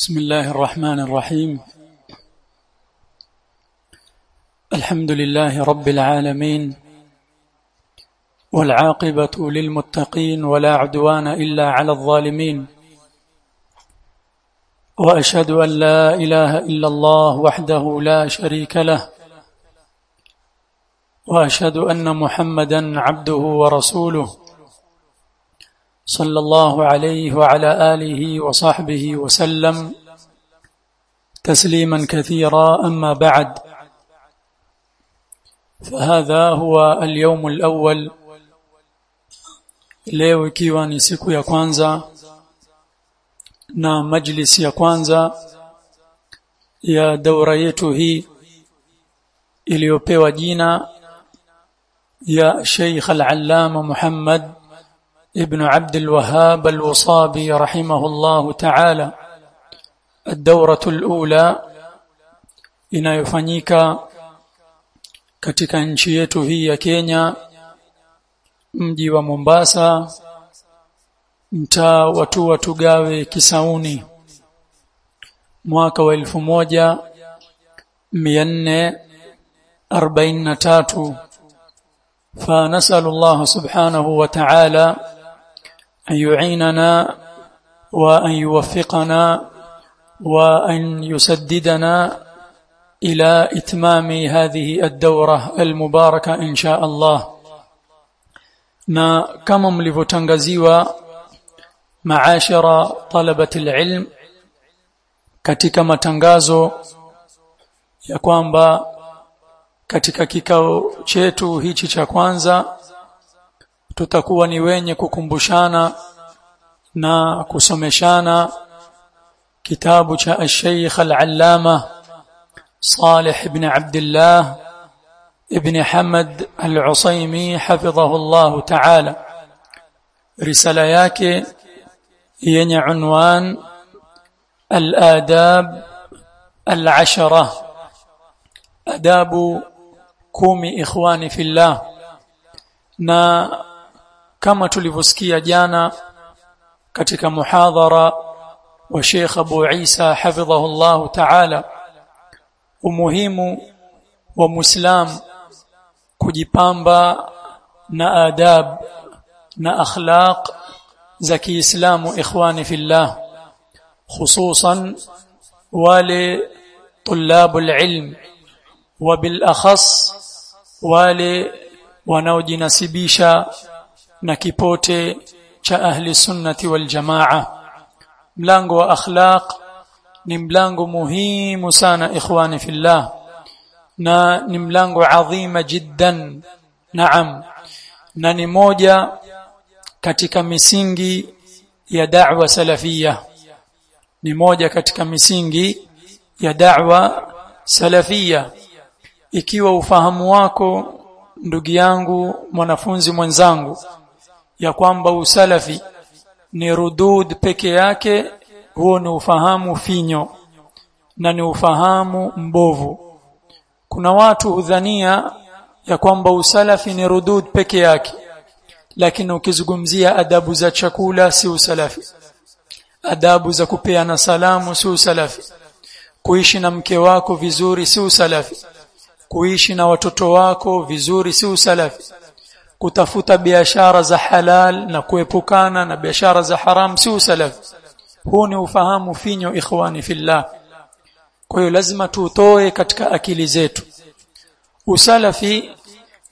بسم الله الرحمن الرحيم. الحمد لله رب العالمين والعاقبة للمتقين ولا عدوان إلا على الظالمين. وأشهد أن لا إله إلا الله وحده لا شريك له وأشهد أن محمدا عبده ورسوله. صلى الله عليه وعلى آله وصحبه وسلم تسليما كثيرا. أما بعد فهذا هو اليوم الأول leo ikiwa ni siku ya kwanza na مجلس ya kwanza ya دورة yetu iliyopewa jina يا شيخ العلامة محمد ابن عبد الوهاب الوصابي رحمه الله تعالى الدورة الأولى inayofanyika katika nchi yetu hii ya Kenya mji wa Mombasa mtaa watu watugawe Kisauni mwaka wa elfu moja mia nne arobaini na tatu فنسأل الله سبحانه وتعالى أن يعيننا وأن يوفقنا وأن يسددنا إلى إتمام هذه الدورة المباركة إن شاء الله. نا كم لفتنغزيوا معاشر طلبة العلم katika matangazo ya kwamba katika kikao chetu hichi cha kwanza tutakuwa ni wenye kukumbushana na kusomeshana kitabu cha al-Sheikh al-Allama Salih ibn Abdullah ibn Hamad al-Usaimi hafidhahu Allah ta'ala risala yake yenye unwan al-adab al-ashara adabu kumi ikhwani fillah na كما تلبسكي جانا كتك محاضرة وشيخ أبو عيسى حفظه الله تعالى ومهم ومسلام ومسلم كجي آداب نآداب أخلاق زكي إسلام إخواني في الله خصوصا والي طلاب العلم وبالأخص والي ونودي نسبيشا na kipote cha ahli sunnati wal jamaa. Mlango wa akhlaq ni mlango muhimu sana ikhwani fillah na ni mlango adhima jiddan. Naam. Na ni moja katika misingi ya da'wa salafia ni moja katika misingi ya da'wa salafia ikiwa ufahamu wako ndugu yangu mwanafunzi mwenzangu ya kwamba usalafi ni rudud peke yake huo ni ufahamu finyo na ni ufahamu mbovu. Kuna watu hudhania ya kwamba usalafi ni rudud peke yake lakini ukizungumzia adabu za chakula si usalafi. Adabu za kupeana salamu si usalafi. Kuishi na mke wako vizuri si usalafi. Kuishi na watoto wako vizuri si usalafi kutafuta biashara za halal na kuepukana na biashara za haram si usalafi. Huu ni ufahamu finyo ikhwani fillah. Kwa hiyo lazima tuutoe katika akili zetu. Usalafi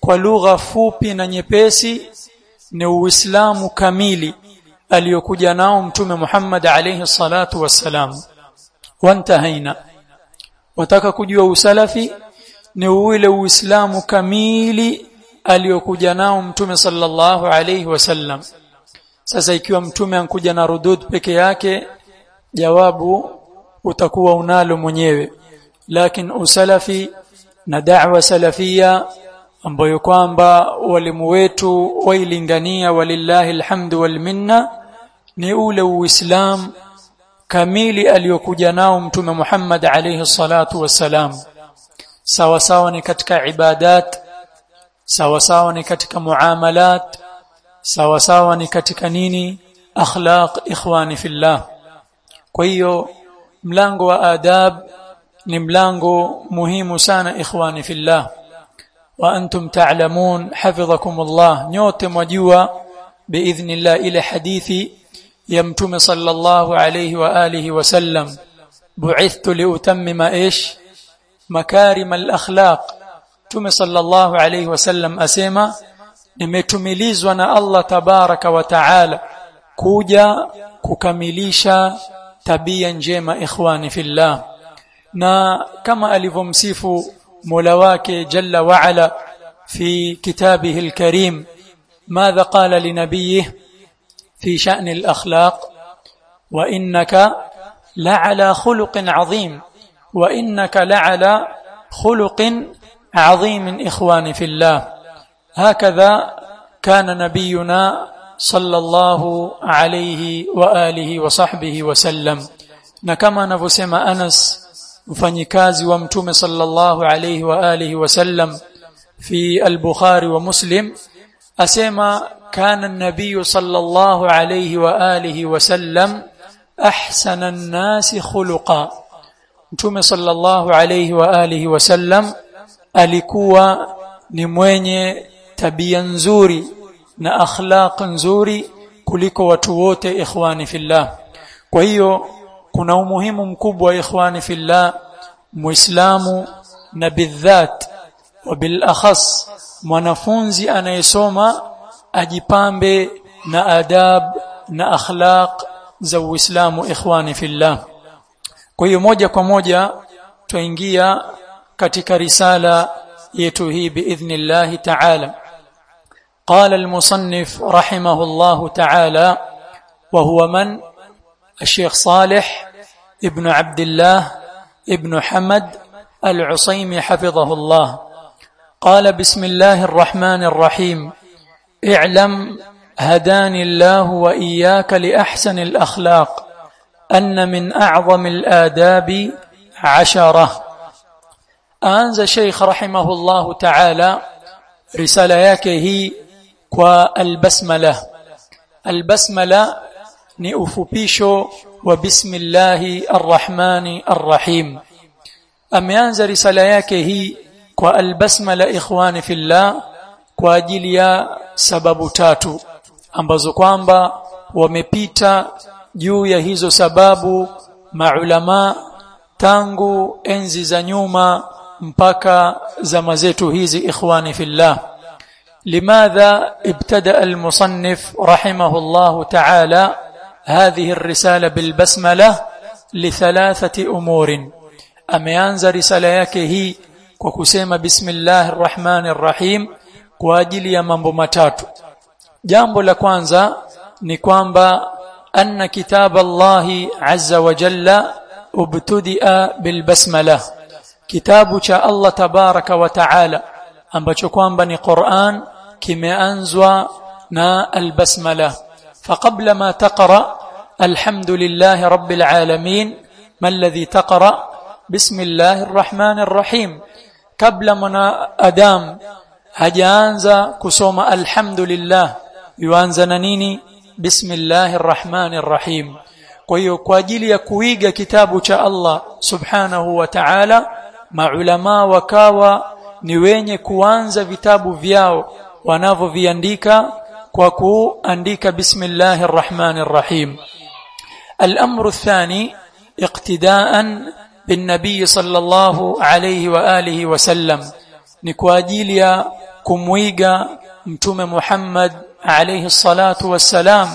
kwa lugha fupi na nyepesi ni uislamu kamili aliyokuja nao mtume Muhammad alayhi salatu wassalam. Wantahaina. Wataka kujua usalafi ni ule uislamu kamili aliyokuja nao mtume sallallahu alayhi wasallam. Sasa ikiwa mtume ankuja na rudud peke yake jawabu utakuwa unalo mwenyewe. Lakini usalafi na da'wa salafia ambayo kwamba walimu wetu wailingania walillahi alhamdu walminna ni ule uislamu kamili aliyokuja nao mtume Muhammad alayhi salatu wassalam. Sawa sawa ni katika ibadat sawa sawa ni katika muamalat sawa sawa ni katika nini akhlaq ikhwani fillah kwa hiyo mlango wa adab ni mlango muhimu sana ikhwani fillah wa antum ta'lamun hafidhakumullah nyote mwajua biidhnillah ile hadithi ya mtume sallallahu alayhi wa alihi wasallam bu'ithtu liutammima ish makarim al-akhlaq mtume sallallahu alayhi wasallam asema nimetumilizwa na Allah tabaraka wa taala kuja kukamilisha tabia njema ikhwani fillah na kama alivyomsifu Mola wake jalla wa ala fi kitabihi alkarim ماذا قال لنبيه في شأن الأخلاق وإنك لعلى خلق عظيم وإنك لعلى خلق عظيم إخوان في الله. هكذا كان نبينا صلى الله عليه وآله وصحبه وسلم. كما نفسما انس مفنيكازي ومتومه صلى الله عليه واله وسلم في البخاري ومسلم اسما كان النبي صلى الله عليه واله وسلم احسن الناس خلقا متومه صلى الله عليه واله وسلم alikuwa ni mwenye tabia nzuri na akhlaq nzuri kuliko watu wote ikhwani fillah. Kwa hiyo kuna umuhimu mkubwa ikhwani fillah muislamu na bidhat wa bilakhas mwanafunzi anayesoma ajipambe na adab na akhlaq za uislamu ikhwani fillah. Kwa hiyo moja kwa moja tuingia katika risala yetu hii biidhnillah ta'ala. قال المصنف رحمه الله تعالى وهو من الشيخ صالح ابن عبد الله ابن حمد العصيمي حفظه الله قال بسم الله الرحمن الرحيم اعلم هداني الله وإياك لأحسن الأخلاق أن من أعظم الآداب أنز شيخ رحمه الله تعالى رسالة هي كوا البسملة البسملة نيوفوبيشو وبسم الله الرحمن الرحيم. أم أنز رسالة هي كوا البسملة إخوان في الله كوا جليا سبب تاتو. أم بزوكوامبا ومبيتا juu ya hizo sababu maulamaa tangu enzi za mpaka zama zetu hizi ikhwani fillah ابتدأ المصنف رحمه الله تعالى هذه الرسالة بالبسملة لثلاثة أمور ameanza risala yake hii kwa kusema bismillahir rahmanir rahim kwa ajili ya mambo matatu jambo la kwanza ni kwamba anna kitab Allah azza wa jalla ubtudia bil basmala kitabu cha Allah tabaraka wa taala ambacho kwamba ni Qur'an kimeanzwa na al basmala فقبل ما تقرأ الحمد لله رب العالمين ما الذي تقرأ بسم الله الرحمن الرحيم قبل من أدام hajaanza kusoma alhamdulillah yuanza na nini bismillahir rahmanir rahim kwa hiyo kwa ajili ya kuiga kitabu cha Allah subhanahu wa ta'ala maulama wakawa ni wenye kuanza vitabu vyao wanavyoviandika kwa kuandika bismillahir rahmanir rahim الأمر الثاني اقتداء بالنبي صلى الله عليه وآله وسلم نكواجيل يا كمويغا متوم محمد عليه الصلاة والسلام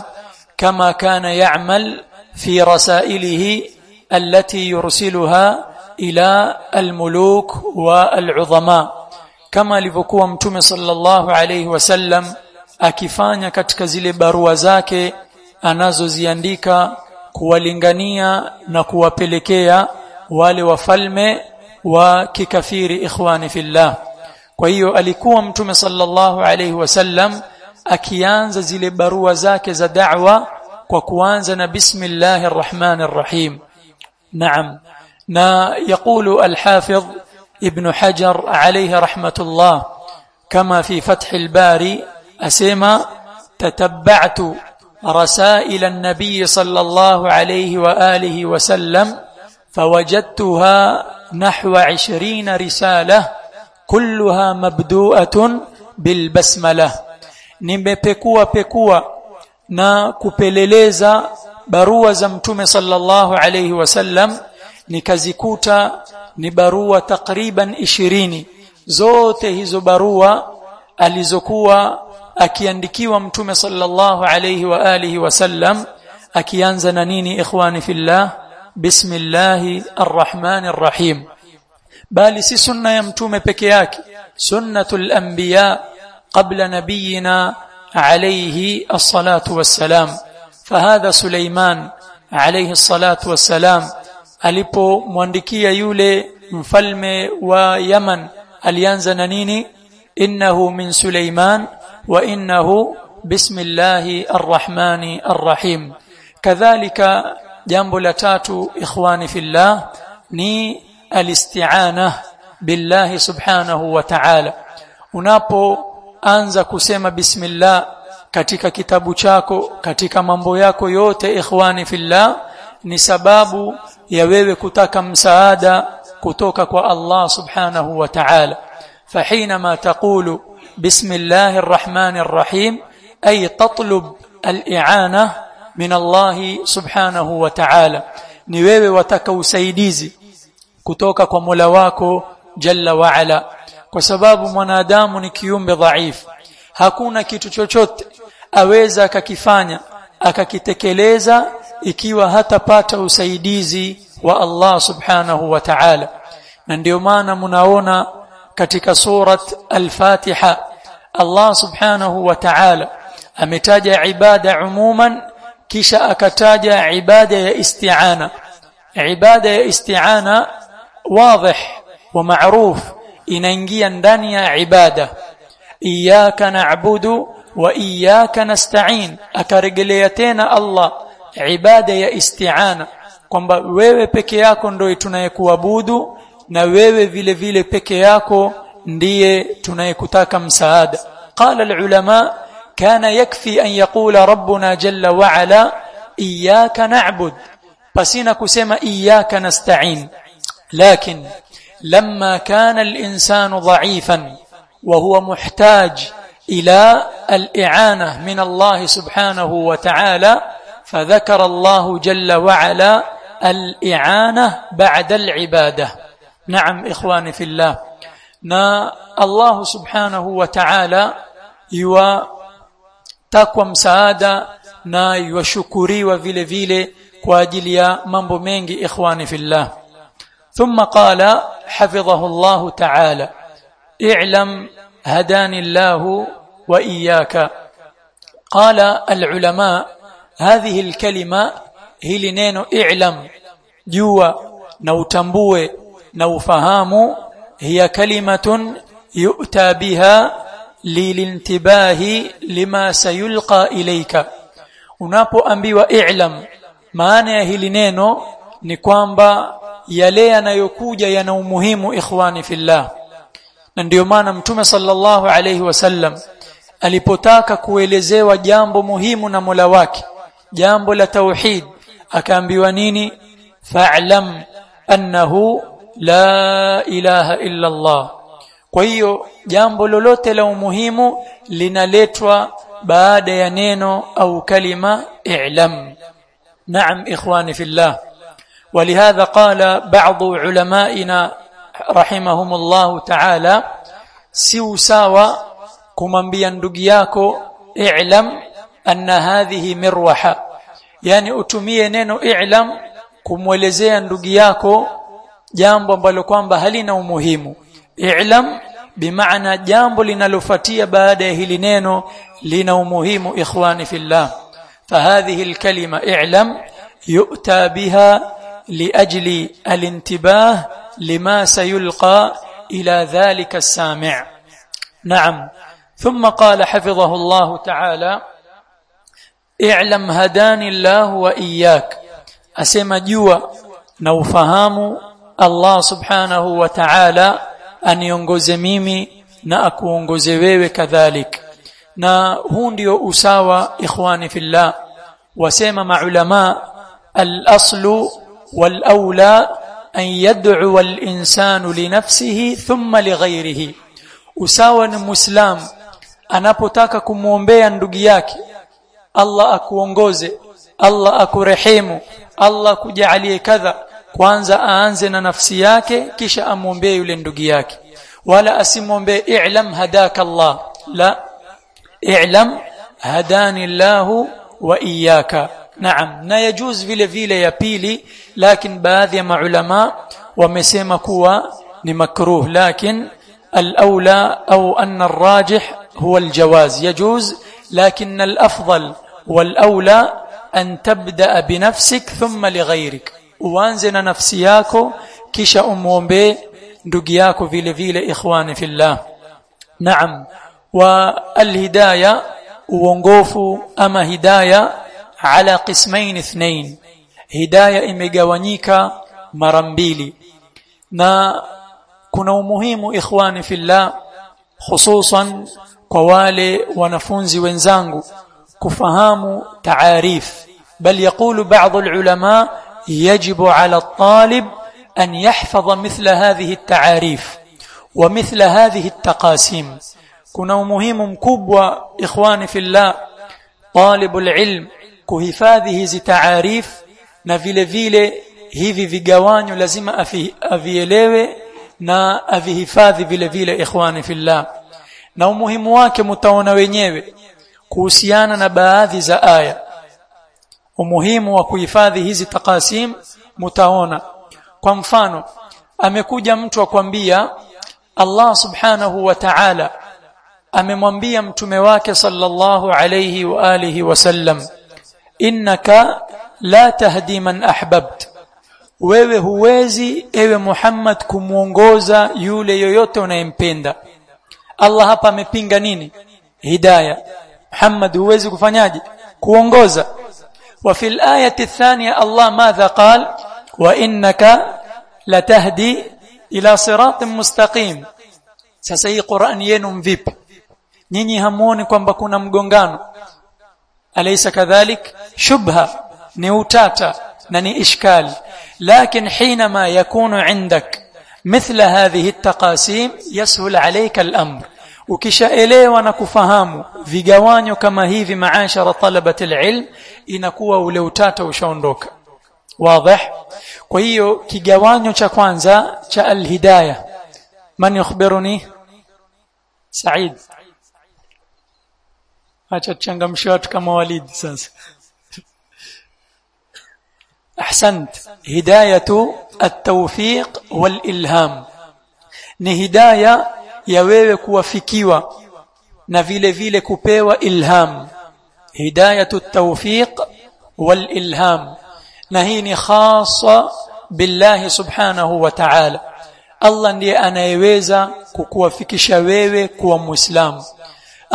كما كان يعمل في رسائله التي يرسلها إلى الملوك والعظماء كما لفكوا متوم صلى الله عليه وسلم akifanya katika zile barua zake anazoziandika kuwalingania na kuwapelekea wale wafalme wa kikafiri ikhwani fillah kwa hiyo alikuwa mtume sallallahu alayhi wasallam akianza zile barua zake za da'wa kwa kuanza na bismillahir rahmanir rahim naam na يقول الحافظ ابن حجر عليه رحمة الله كما في فتح الباري أسمى تتبعت رسائل النبي صلى الله عليه وآله وسلم فوجدتها نحو عشرين رسالة كلها مبدوءة بالبسملة. Nimepekua pekua na kupeleleza barua za mtume sallallahu alayhi wasallam nikazikuta ni barua takriban ishirini zote hizo barua alizokuwa akiandikiwa mtume sallallahu alayhi wa alihi wasallam akianza na nini ikhwani fillah bismillahi arrahmani arrahim bali si sunna ya mtume peke yake sunnatul anbiya qabla nabiyina alayhi as-salatu was-salam fahadha Suleiman alayhi as-salatu was-salam alipomwandikia yule mfalme wa Yaman alianza na nini innahu min Suleiman wa innahu bismillahi arrahmani arrahim kadhalika jambo la tatu ikhwani fillah ni alisti'ana billahi subhanahu wa ta'ala unapoanza kusema bismillah katika kitabu chako katika mambo yako yote ikhwani fillah ni sababu ya wewe kutaka msaada kutoka kwa Allah subhanahu wa ta'ala فحينما تقول بسم الله الرحمن الرحيم أي تطلب الإعانة من الله سبحانه وتعالى ni wewe wataka usaidizi kutoka kwa Mola wako Jalla wa Ala kwa sababu mwanadamu ni kiumbe dhaifu hakuna kitu chochote aweza akakifanya akakitekeleza ikiwa hatapata usaidizi wa Allah subhanahu wa ta'ala na ndio maana mnaona katika surat al-Fatiha Allah subhanahu wa ta'ala ametaja ibada umuman kisha akataja ibada ya isti'ana ibada ya isti'ana واضح ومعروف inaingia ndani ya ibada iyyaka na'budu wa iyyaka nasta'in akarejelea tena Allah ibada ya isti'ana kwamba wewe peke yako ndio tunayekuabudu na wewe vile vile peke yako ndiye tunayekutaka msaada qala alulama kana yakfi an yaqula rabbuna jalla wa ala iyyaka na'bud pasina kusema iyyaka nasta'in لكن لما كان الإنسان ضعيفا وهو محتاج إلى الإعانة من الله سبحانه وتعالى فذكر الله جل وعلا الإعانة بعد العبادة. نعم إخواني في الله. نا الله سبحانه وتعالى يواتقوى مساعدة na yuashukuriwa vile vile kwa ajili ya mambo mengi ikhwani fillah ثم قال حفظه الله تعالى. اعلم هداني الله وإياك. قال العلماء هذه الكلمة هي نينو اعلم جوا نوتambue نوفهام هي كلمة يؤتى بها للانتباه لما سيلقى إليك unapoambiwa i'lam maana ya hili neno ni kwamba yale yanayokuja yana umuhimu ikhwani fillah na ndiyo maana mtume sallallahu alayhi wasallam alipotaka kuelezewa jambo muhimu na Mola wake jambo la tauhid akaambiwa nini fa'lam annahu la ilaha illa Allah kwa hiyo jambo lolote la umuhimu linaletwa baada ya neno au kalima i'lam naam ikhwani fillah ولهذا قال بعض علمائنا رحمهم الله تعالى si sawa kumwambia ndugu yako i'lam anna hadhihi mirwaha yani utumie neno i'lam kumwelezea ndugu yako jambo ambalo kwamba halina umuhimu i'lam bimaana jambo linalofuatia baada ya hili neno lina umuhimu ikhwani fillah فهذه الكلمة اعلم يؤتى بها الانتباه لما سيلقى إلى ذلك السامع نعم ثم قال حفظه الله تعالى اعلم هداني الله واياك asema jua na الله سبحانه وتعالى aniongoze mimi na akuongoze wewe كذلك na huu ndio usawa اخواني في الله وسما مع علماء الاصل والاولى ان يدعو الانسان لنفسه ثم لغيره اساوا المسلم انapotaka kumuombea ndugu yake Allah akuongoze Allah akurehemu Allah kujalie kadha kwanza aanze na nafsi yake kisha amwombee yule ndugu yake wala asimwombee i'lam hadaka Allah la i'lam hadani Allah wa iyyaka naam na yajuz vile vile ya pili lakini baadhi ya maulama wamesema kuwa ni makruh lakini الاولى أو ان الراجح هو الجواز يجوز لكن الأفضل والأولى أن تبدأ بنفسك ثم لغيرك. وانزن نفسياك كش أمهم بي دقياك في لفيل إخوان في الله. نعم. والهداية ونقوف أما هداية على قسمين اثنين. هداية إميقوانيكا مرمبيلي. نا كنا مهم إخوان في الله خصوصا kwa wale wanafunzi wenzangu kufahamu taarif bal yaqulu ba'd ulama يجب على الطالب أن يحفظ مثل هذه التعاريف ومثل هذه التقاسيم كنا مهم مكبوة إخواني في الله طالب العلم kuhifadhi hizi taarif na vile vile hivi vigawanyo lazima avielewe na avihifadhi vile vile ikhwani fillah na umuhimu wake mtaona wenyewe kuhusiana na baadhi za aya umuhimu wa kuhifadhi hizi takasim mtaona kwa mfano amekuja mtu akwambia Allah subhanahu wa ta'ala amemwambia mtume wake sallallahu alayhi wa alihi wasallam innaka la tahdi man ahbabta wewe huwezi ewe Muhammad kumuongoza yule yoyote unayempenda Allah hapa amepinga nini hidayah Muhammad huwezi kufanyaje kuongoza وفي الآية الثانية الله ماذا قال وإنك لتهدي إلى صراط مستقيم sasa hii Qur'an yenu mvipi nyinyi hamuoni kwamba kuna mgongano alaysa kadhalik shubha ni utata na ni ishkali لكن حينما يكون عندك مثل هذه التقاسيم يسهل عليك الأمر. وكشائلي وأنا كفهامو في قوانيو كما هي في معاشر طلبة العلم إنكوا ولو تاتو شوندوك. واضح؟ وهيو كقوانيو شاكوانزا شاء الهداية. من يخبرني؟ سعيد. هاتشت شنغم شوت كما وليد أحسنت. هداية التوفيق والإلهام. نهداية يويك وفكيوة نفيل فيلك بيوة إلهام هداية التوفيق والإلهام نهيني خاصة بالله سبحانه وتعالى الله ندي أنا يويزا كوكوا فيكي شاويوي كوا مسلم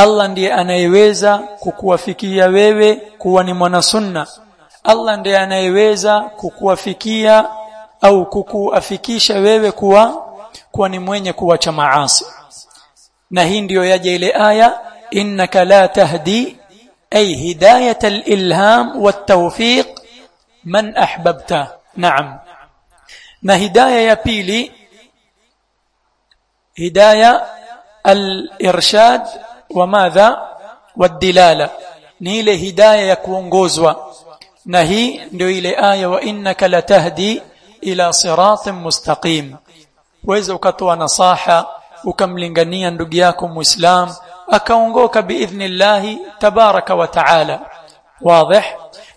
الله ندي أنا يويزا كوكوا فيكي يويوي كوا نمونا سنة Allah ndiye anayeweza kukuwafikia au kukuafikisha wewe kuwa kuwa ni mwenye kuacha maasi na hii ndiyo yaje ile aya innaka la tahdi ay hidayat al-ilham wat-tawfiq man ahbabta na'am na hidayah ya pili hidayah al-irshad wa madha wad-dilala ni ile hidayah ya kuongozwa na hii ndio ile aya wa innaka latahdi ila siratin mustaqim waweza ukatoa nasaha ukamlingania ndugu yako muislam akaongoka biidhnillahi tabaraka wa taala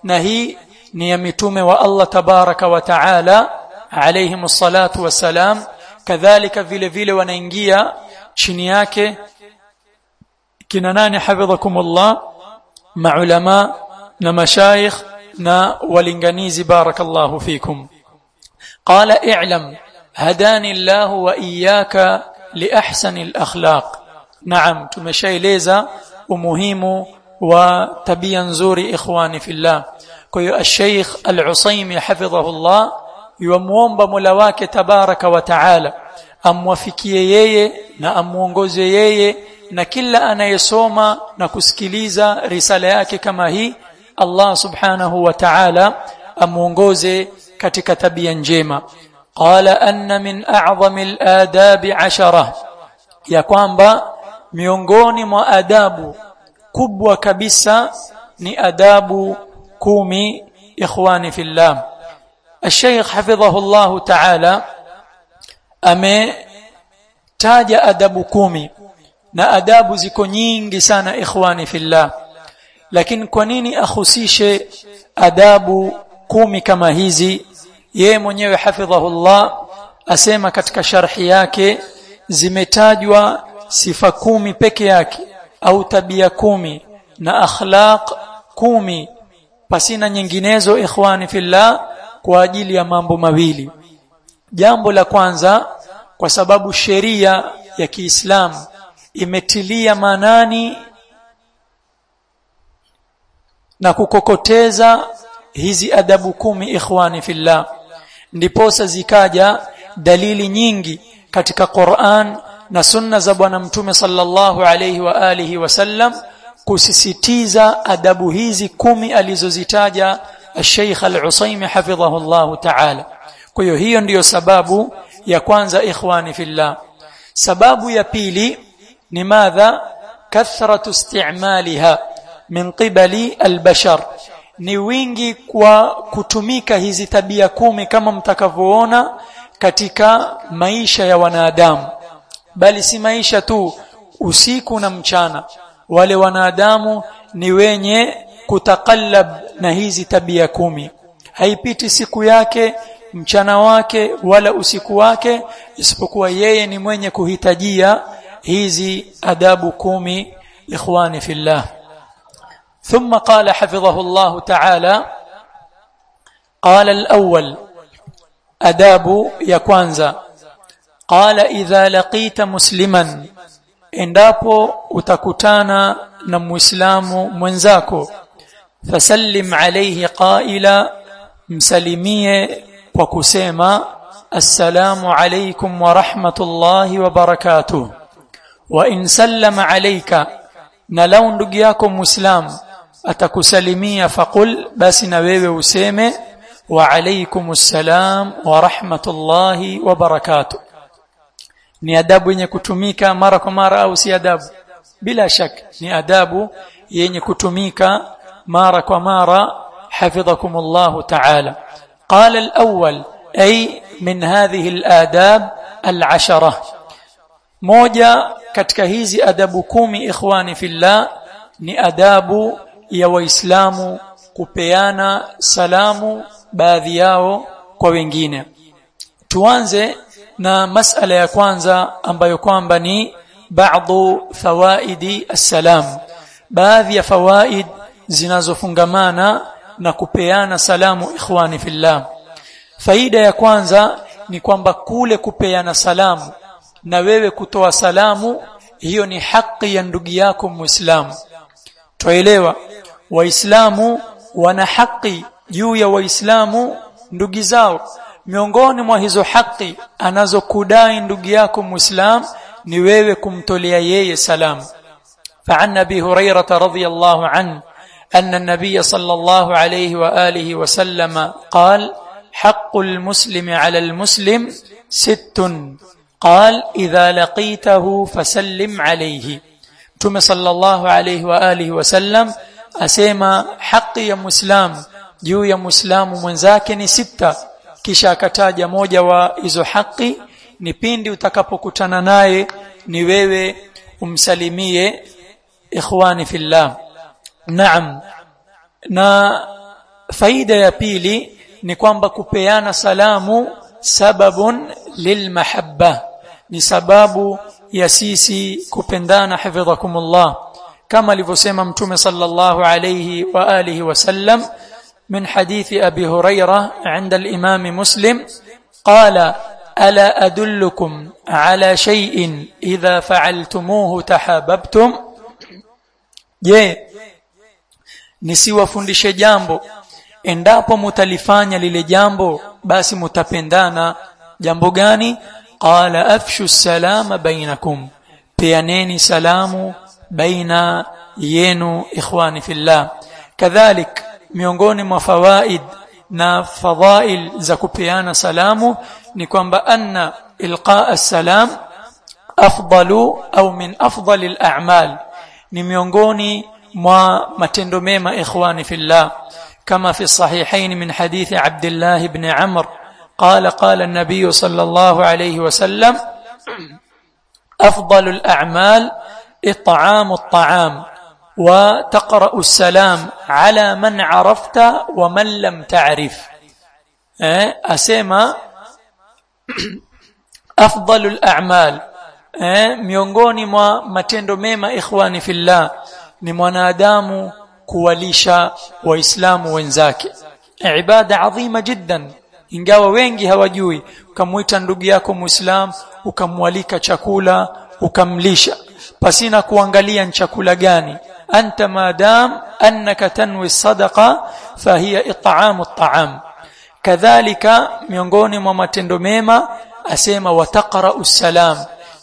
na hii ni ya mitume wa Allah tabaraka wa taala alayhim salatu wassalam kadhalika vile vile wanaingia chini yake kina nani hafidhakumullah maulama na mashayikh نا ولنغنيزي بارك الله فيكم. قال اعلم هداني الله وإياك لأحسن الأخلاق. نعم تمشايليزا ومهم وتبيا نزوري إخواني في الله. كي الشيخ العصيم حفظه الله يوموم بملواك تبارك وتعالى. أموافكي يي نأموونغوز يي نكلا أنا يسوما نكسكليزا رسالة كما هي. Allah subhanahu wa ta'ala amuongoze katika tabia njema قال أن من أعظم الآداب عشرة ya kwamba miongoni mwa adabu kubwa kabisa ni adabu kumi ikhwani fillah الشيخ حفظه الله تعالى ametaja adabu kumi na adabu ziko nyingi sana ikhwani fillah lakini kwa nini ahusishe adabu kumi kama hizi? Yeye mwenyewe hafidhahullah asema katika sharhi yake zimetajwa sifa kumi peke yake au tabia kumi na akhlaq kumi pasina nyinginezo ikhwani fillah kwa ajili ya mambo mawili. Jambo la kwanza kwa sababu sheria ya Kiislamu imetilia manani na kukokoteza hizi adabu kumi ikhwani fillah ndiposa zikaja dalili nyingi katika Qur'an na sunna za bwana mtume sallallahu alayhi wa alihi wasallam kusisitiza adabu hizi kumi alizozitaja العصيمي حفظه الله تعالى kwa hiyo hiyo ndiyo sababu ya kwanza ikhwani fillah sababu ya pili ni madha kathratu istimaliha min qibali albashar. Ni wingi kwa kutumika hizi tabia kumi kama mtakavyoona katika maisha ya wanadamu. Bali si maisha tu usiku na mchana. Wale wanadamu ni wenye kutakallab na hizi tabia kumi. Haipiti siku yake mchana wake wala usiku wake isipokuwa yeye ni mwenye kuhitajia hizi adabu kumi ikhwani fillah ثم قال حفظه الله تعالى قال الأول أداب يكوانزا قال إذا لقيت مسلما اندابو أتكتانا نمسلام منزاكو فسلم عليه قائلا مسلمية وكسيما السلام عليكم ورحمة الله وبركاته. وإن سلم عليك نلون لقياكم مسلم atakusalimia faqul basi na wewe useme wa alaykumus salam wa rahmatullahi wa barakatuh ni adabu yenye kutumika mara kwa mara au si adabu bila shaka ni adabu yenye kutumika mara kwa mara حفظكم الله تعالى قال الأول أي من هذه الآداب العشرة موجة katika hizi adabu kumi ikhwani fillah ni adabu ya waislamu kupeana salamu baadhi yao kwa wengine. Tuanze na masala ya kwanza ambayo kwamba ni baadhi fawaidi assalam. Baadhi ya fawaid zinazofungamana na kupeana salamu ikhwani fillah. Faida ya kwanza ni kwamba kule kupeana salamu na wewe kutoa salamu hiyo ni haki ya ndugu yako muislamu tuelewa waislamu wana haki juu ya waislamu ndugu zao miongoni mwa hizo haki anazokudai ndugu yako muislam ni wewe kumtolea yeye salamu فعن ابي هريره رضي الله عنه ان النبي صلى الله عليه واله وسلم قال حق المسلم على المسلم ست قال اذا لقيته فسلم عليه Mtume sallallahu alayhi wa alihi wasallam asema haki ya Muislamu juu ya Muislamu mwenzake ni sita. Kisha akataja moja wa hizo haki. Ni pindi utakapokutana naye ni wewe umsalimie ikhwani fillah. Naam. Na faida ya pili ni kwamba kupeana salamu sababun lilmahabba. Ni sababu ya sisi kupendana hafidhakumullah kama alivyosema mtume sallallahu alayhi wa alihi wasallam من حديث أبي هريرة عند الإمام مسلم قال ألا أدلكم على شيء إذا فعلتموه تحاببتم je nisiwafundishe jambo endapo mutalifanya lile jambo basi mutapendana jambo gani قال أفشوا السلام بينكم. بيانيني سلام بين ينو إخواني في الله. كذلك ميونغون فوائد نا فضائل زكوبيانا سلام نكون بان القاء السلام افضل أو من افضل الاعمال نميونغوني ما متندو اخواني في الله كما في الصحيحين من حديث عبد الله بن عمرو قال قال النبي صلى الله عليه وسلم أفضل الأعمال إطعام الطعام وتقرأ السلام على من عرفت ومن لم تعرف. أسيما أفضل الأعمال. miongoni mwa matendo mema ikhwani fillah ni mwanadamu kuwalisha waislamu wenzake ibada adhima jiddan ingawa wengi hawajui ukamuita ndugu yako muislam ukamwalika chakula ukamlisha pasina kuangalia ni chakula gani anta madam annaka tanwi sadaqa fahiya it'amu at'am kadhalika miongoni mwa matendo mema asema wataqra'u salam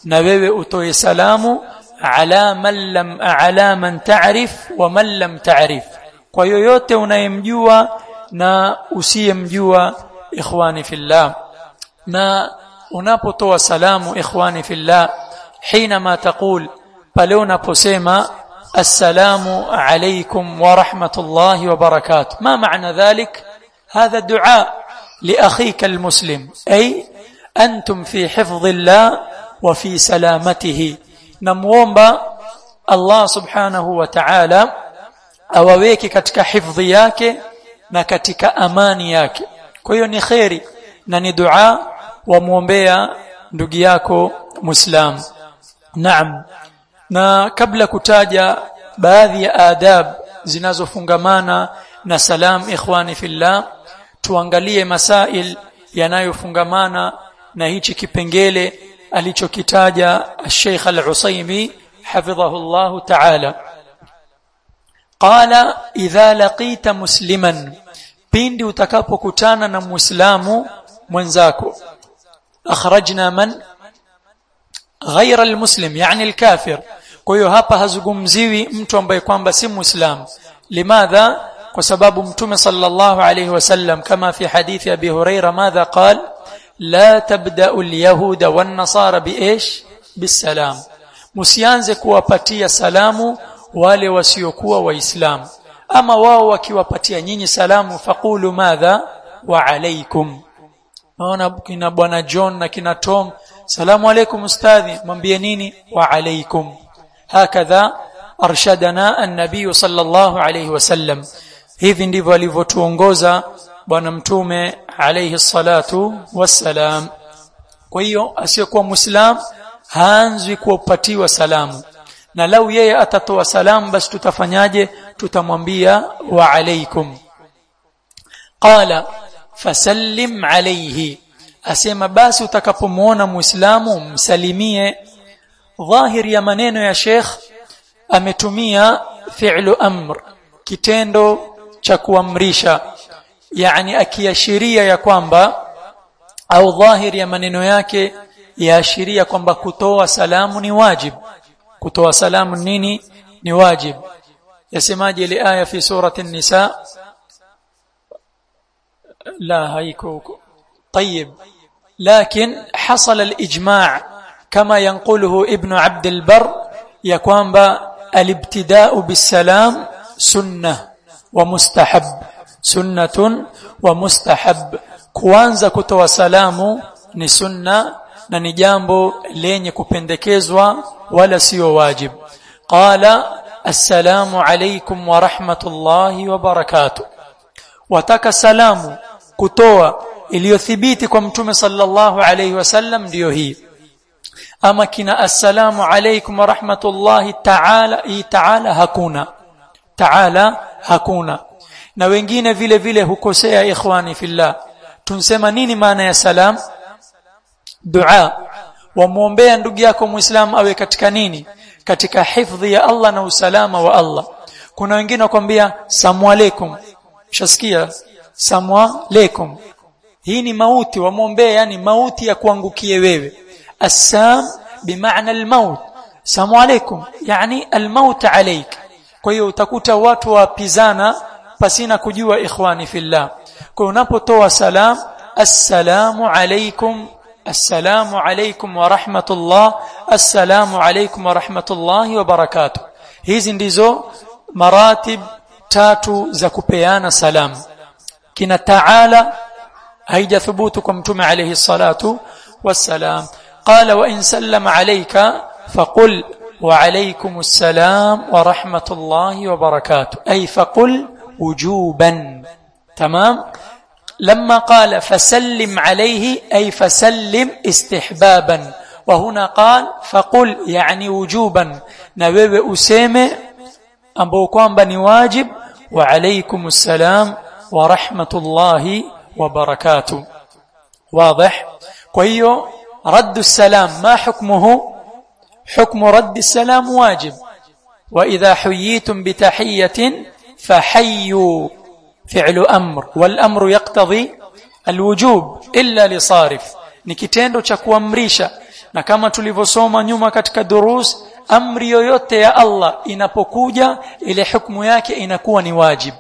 na wewe utoe salamu ala man lam ala man ta'rif wa man lam ta'rif kwa yoyote unayemjua na usiyemjua إخواني في الله. ما أنابط وسلام إخواني في الله حينما تقول بلونا بوسيما السلام عليكم ورحمة الله وبركاته ما معنى ذلك؟ هذا الدعاء لأخيك المسلم. أي أنتم في حفظ الله وفي سلامته. نموم الله سبحانه وتعالى أوويك كتك حفظياك ما كتك أمانياك kwa hiyo ni khairi na ni dua wamuombea ndugu yako muislam naam na kabla kutaja baadhi ya adab zinazofungamana na salam ikhwani fillah tuangalie masail yanayofungamana na hichi kipengele alichokitaja Sheikh Al-Usaimi hafidhahu Allah ta'ala qala idha laqita musliman pindi utakapokutana na muislamu mwenzako akhrajna man غير المسلم يعني الكافر kwa hiyo hapa hazungumziwi mtu ambaye kwamba si muislamu limadha kwa sababu mtume sallallahu alayhi wasallam kama fi hadithi abi huraira madha qal la tabda'u alyahuda wan nasara biish bisalam msianze kuwapatia salamu wale wasiokuwa waislamu ama wao wakiwapatia nyinyi salamu faqulu madha wa alaykum naona kina bwana John na kina Tom salamu alaykum ustadhi mwambie nini wa alaykum hakadha arshadana an-nabiy sallallahu alayhi wasallam hivi ndivyo alivyotuongoza bwana mtume alayhi salatu wassalam kwa hiyo asiyokuwa muislam haanzwi kupatiwa salamu na lau yeye atatoa salamu basi tutafanyaje tutamwambia wa alaykum qala fasallim alayhi asema basi utakapomuona muislamu msalimie dhahir ya maneno ya sheikh ametumia fi'lu amr kitendo cha kuamrisha yani akiashiria ya kwamba au dhahir ya maneno yake yaashiria kwamba kutoa salamu ni wajib kutoa salamu nini? Ni wajib. Yasemaje aya fi surati an-nisa? لا هيكو طيب لكن حصل الإجماع كما ينقله ابن عبد البر يكون الابتداء بالسلام سنة ومستحب سنة ومستحب kuanza kutoa salamu ni sunna na ni jambo lenye kupendekezwa wala sio wajib qala assalamu alaykum wa rahmatullahi wa barakatuh wataka salamu kutoa iliyothibiti kwa mtume sallallahu alayhi wasallam ndiyo hii ama kina assalamu alaykum wa rahmatullahi ta'ala hii ta'ala hakuna ta'ala hakuna na wengine vile vile hukosea ikhwani fillah tunsema nini maana ya salam dua wamuombea ndugu yako muislamu awe katika nini katika hifadhi ya Allah na usalama wa Allah kuna wengine wakwambia salamu alaykum Ushasikia samwa lekum. Hii ni mauti wamwombea yani mauti ya kuangukie wewe. Assam bimaana almaut. Salamu alaykum yani almaut alayk. Kwa hiyo utakuta watu wapizana pasina kujua ikhwani fillah. kwa unapotoa salam assalamu alaikum alaikum wa rahmatullah assalamu alaikum wa rahmatullahi wa barakatuh hizi ndizo maratib tatu za kupeana salam kina taala haijathubutu kwa mtume alayhi salatu wassalam qala wa in sallama alayka faqul wa alaykum assalam wa rahmatullahi wa barakatuh ay faqul wujuban tamam لما قال فسلم عليه أي فسلم استحبابا. وهنا قال فقل يعني وجوبا. نبيب ni wajib wa alaykum assalam wa rahmatullahi wa barakatuh واضح؟ hiyo رد السلام. ما حكمه؟ حكم رد السلام واجب. وإذا حييتم بتحية فحيوا. فعل أمر والامر يقتضي الوجوب الا لصارف ni kitendo cha kuamrisha na kama tulivyosoma nyuma katika durus amri yoyote ya Allah inapokuja ile hukumu yake inakuwa ni wajib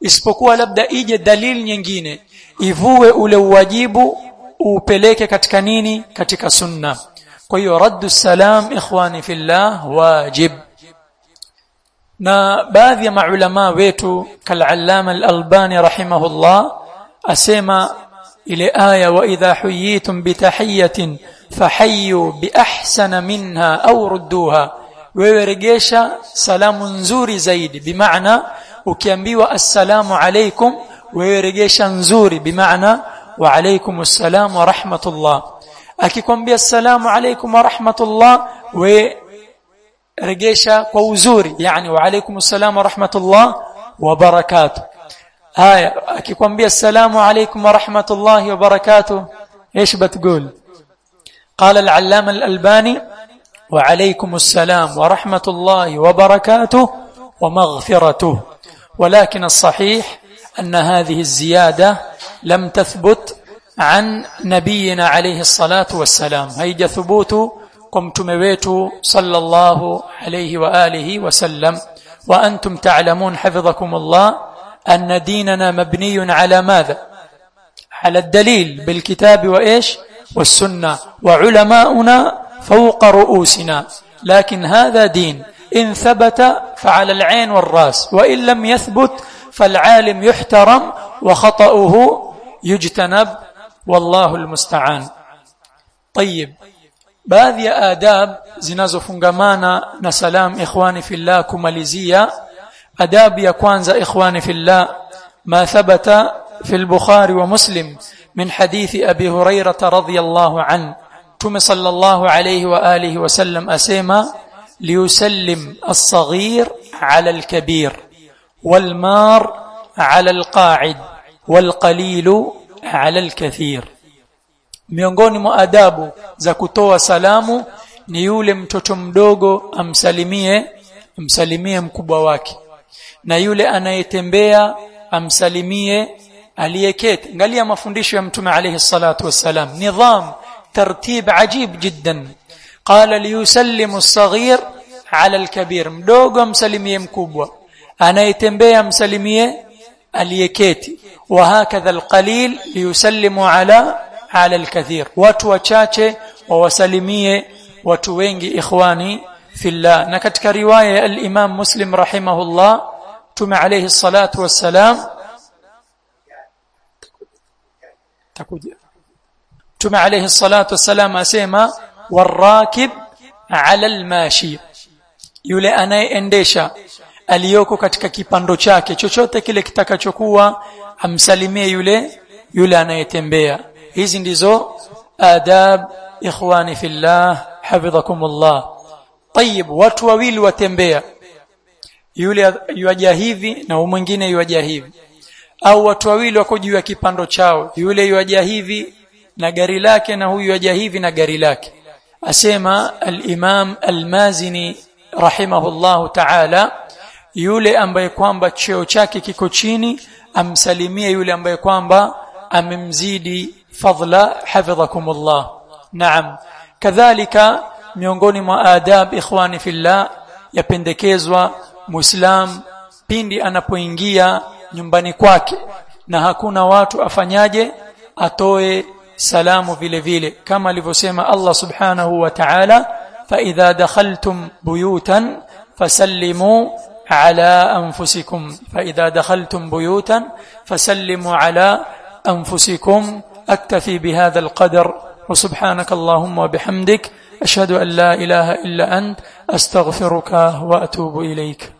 isipokuwa labda ije dalili nyingine ivue ule uwajibu upeleke katika nini katika sunna kwa hiyo raddu salam ikhwani fillah wajib na baadhi ya maulama wetu kalallama al-albani rahimahullah asema ile aya wa idha huyitum bitahiyatin fahayyu biahsana minha au rudduha wewe regesha salamu nzuri zaidi bimaana ukiambiwa assalamu alaikum wewe regesha nzuri bimaana wa alaikum assalam wa rahmatullah akikwambia assalamu alaikum wa rahmatullah we regesha kwa uzuri yani wa assalam wa rahmatullah wa barakatuh haya akikwambia alaikum wa rahmatullahi wa barakatuh إيش بتقول؟ قال العلامة الألباني وعليكم السلام ورحمة الله وبركاته ومغفرته. ولكن الصحيح أن هذه الزيادة لم تثبت عن نبينا عليه الصلاة والسلام. هيج ثبوت قمتم wetu صلى الله عليه واله وسلم وأنتم تعلمون حفظكم الله ان ديننا مبني على ماذا على الدليل بالكتاب وايش والسنة وعلماؤنا فوق رؤوسنا لكن هذا دين ان ثبت فعلى العين والراس وان لم يثبت فالعالم يحترم وخطأه يجتنب والله المستعان طيب baadhi ya adab zinazofungamana na salam ikhwani fillah kumalizia. Adabu ya kwanza ikhwani fillah ma thabata في البخاري ومسلم من حديث أبي هريرة رضي الله عنه تم صلى الله عليه وآله وسلم أسيما ليسلم الصغير على الكبير والمار على القاعد والقليل على الكثير miongoni mwa adabu za kutoa salamu ni yule mtoto mdogo amsalimie amsalimie mkubwa wake na yule anayetembea amsalimie aliyeketi angalia mafundisho ya mtume alayhi salatu wassalam nidham tartib ajib jiddan qala liyusallimu as-saghir ala al-kabir mdogo amsalimie mkubwa anayetembea amsalimie aliyeketi wa hakadha al-qalil liyusallimu ala ala al-kathir watu wachache wawasalimie watu wengi ikhwani fillah na katika riwaya ya al-imam muslim rahimahullah tume alayhi salatu wassalam takuja tume alayhi salatu wassalam asema warakib ala almashi yule anayeendesha aliyoko katika kipando chake chochote kile kitakachokuwa amsalimie yule yule anayetembea hizi ndizo adab ikhwani fillah hafidhakumullah طيب watu wawili watembea yule yuaja hivi na mwingine yuaja hivi au watu wawili wako juu ya kipando chao yule yuaja hivi na gari lake na huyu yuaja hivi na gari lake asema al-Imam al-Mazini rahimahullahu ta'ala yule ambaye kwamba cheo chake kiko chini amsalimie yule ambaye kwamba amemzidi fadla hafidhakumullah naam kadhalika miongoni mwa adab ikhwani fillah yapendekezwa muislam pindi anapoingia nyumbani kwake na hakuna watu afanyaje atoe salamu vile vile kama alivyosema Allah subhanahu wa ta'ala fa idha dakhaltum buyutan fasallimu على أنفسكم فإذا دخلتم بيوتا فسلموا على أنفسكم أكتفي بهذا القدر وسبحانك اللهم وبحمدك أشهد أن لا إله إلا أنت أستغفرك وأتوب إليك.